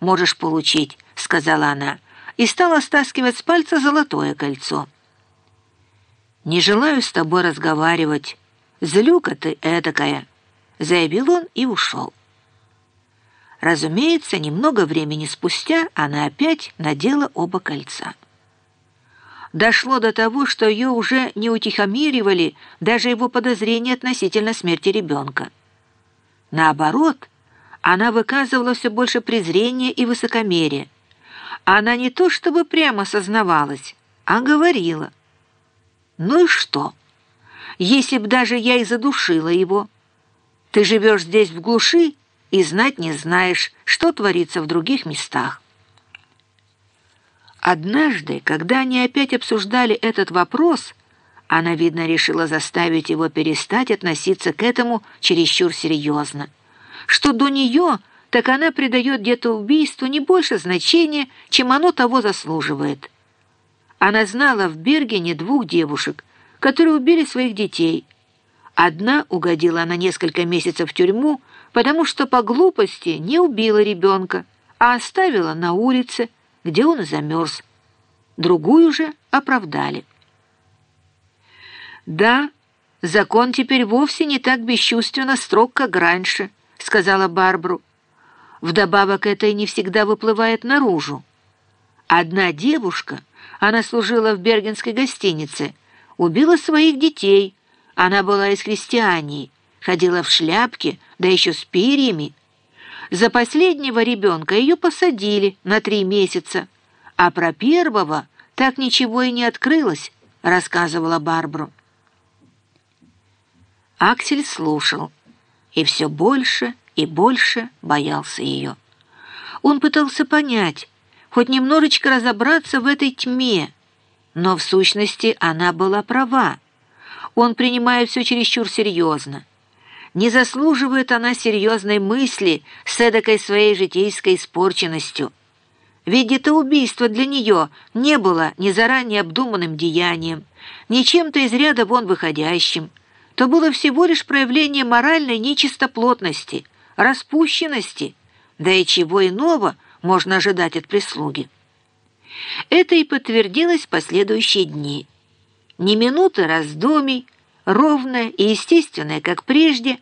можешь получить», — сказала она, и стала стаскивать с пальца золотое кольцо. «Не желаю с тобой разговаривать. Злюка ты этакая», — заявил он и ушел. Разумеется, немного времени спустя она опять надела оба кольца. Дошло до того, что ее уже не утихомиривали даже его подозрения относительно смерти ребенка. Наоборот, она выказывала все больше презрения и высокомерия. Она не то чтобы прямо сознавалась, а говорила. «Ну и что? Если б даже я и задушила его. Ты живешь здесь в глуши, и знать не знаешь, что творится в других местах. Однажды, когда они опять обсуждали этот вопрос, она, видно, решила заставить его перестать относиться к этому чересчур серьезно. Что до нее, так она придает где-то убийству не больше значения, чем оно того заслуживает. Она знала в Бергене двух девушек, которые убили своих детей. Одна угодила на несколько месяцев в тюрьму, потому что по глупости не убила ребенка, а оставила на улице, где он и замерз. Другую же оправдали. «Да, закон теперь вовсе не так бесчувственно строг, как раньше», — сказала Барбару. Вдобавок это и не всегда выплывает наружу. Одна девушка, она служила в бергенской гостинице, убила своих детей. Она была из христиании, ходила в шляпке, да еще с перьями. За последнего ребенка ее посадили на три месяца, а про первого так ничего и не открылось, рассказывала Барбару. Аксель слушал и все больше и больше боялся ее. Он пытался понять, хоть немножечко разобраться в этой тьме, но в сущности она была права. Он принимает все чересчур серьезно. Не заслуживает она серьезной мысли с эдакой своей житейской испорченностью. Ведь это убийство для нее не было ни заранее обдуманным деянием, ни чем-то из ряда вон выходящим, то было всего лишь проявление моральной нечистоплотности, распущенности, да и чего иного можно ожидать от прислуги. Это и подтвердилось в последующие дни. Ни минуты раздумий, ровная и естественная, как прежде,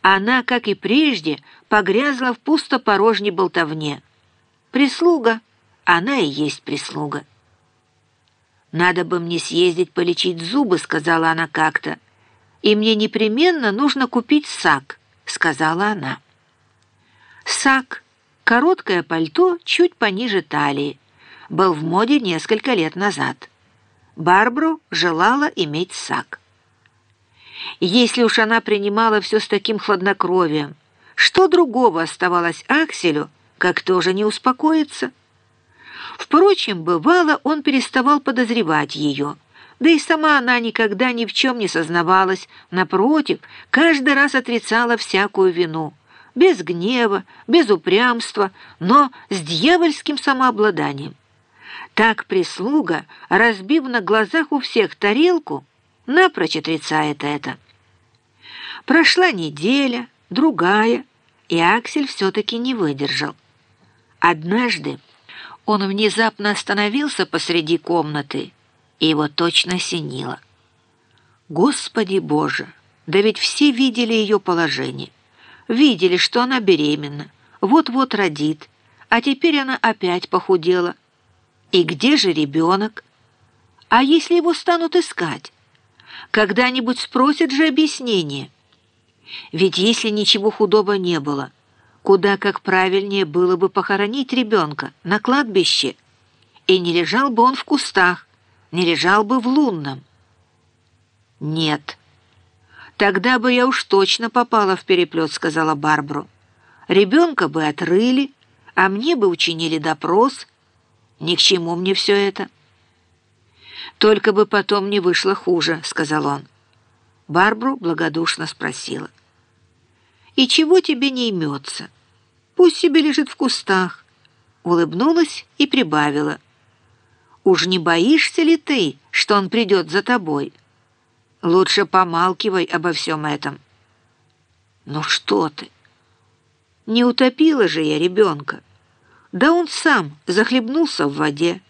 она, как и прежде, погрязла в пустопорожней болтовне. Прислуга, она и есть прислуга. «Надо бы мне съездить полечить зубы», — сказала она как-то. «И мне непременно нужно купить сак», — сказала она. Сак, короткое пальто чуть пониже талии, был в моде несколько лет назад. Барбру желала иметь сак. Если уж она принимала все с таким хладнокровием, что другого оставалось Акселю, как тоже не успокоиться? Впрочем, бывало, он переставал подозревать ее, да и сама она никогда ни в чем не сознавалась, напротив, каждый раз отрицала всякую вину, без гнева, без упрямства, но с дьявольским самообладанием. Так прислуга, разбив на глазах у всех тарелку, напрочь отрицает это. Прошла неделя, другая, и Аксель все-таки не выдержал. Однажды он внезапно остановился посреди комнаты, и его точно осенило. Господи Боже, да ведь все видели ее положение. Видели, что она беременна, вот-вот родит, а теперь она опять похудела. И где же ребенок? А если его станут искать? Когда-нибудь спросят же объяснение. Ведь если ничего худого не было, куда как правильнее было бы похоронить ребенка на кладбище, и не лежал бы он в кустах, не лежал бы в лунном. Нет. Тогда бы я уж точно попала в переплет, сказала Барбару. Ребенка бы отрыли, а мне бы учинили допрос. Ни к чему мне все это. «Только бы потом не вышло хуже», — сказал он. Барбру благодушно спросила. «И чего тебе не имется? Пусть себе лежит в кустах». Улыбнулась и прибавила. «Уж не боишься ли ты, что он придет за тобой? Лучше помалкивай обо всем этом». «Ну что ты? Не утопила же я ребенка. Да он сам захлебнулся в воде.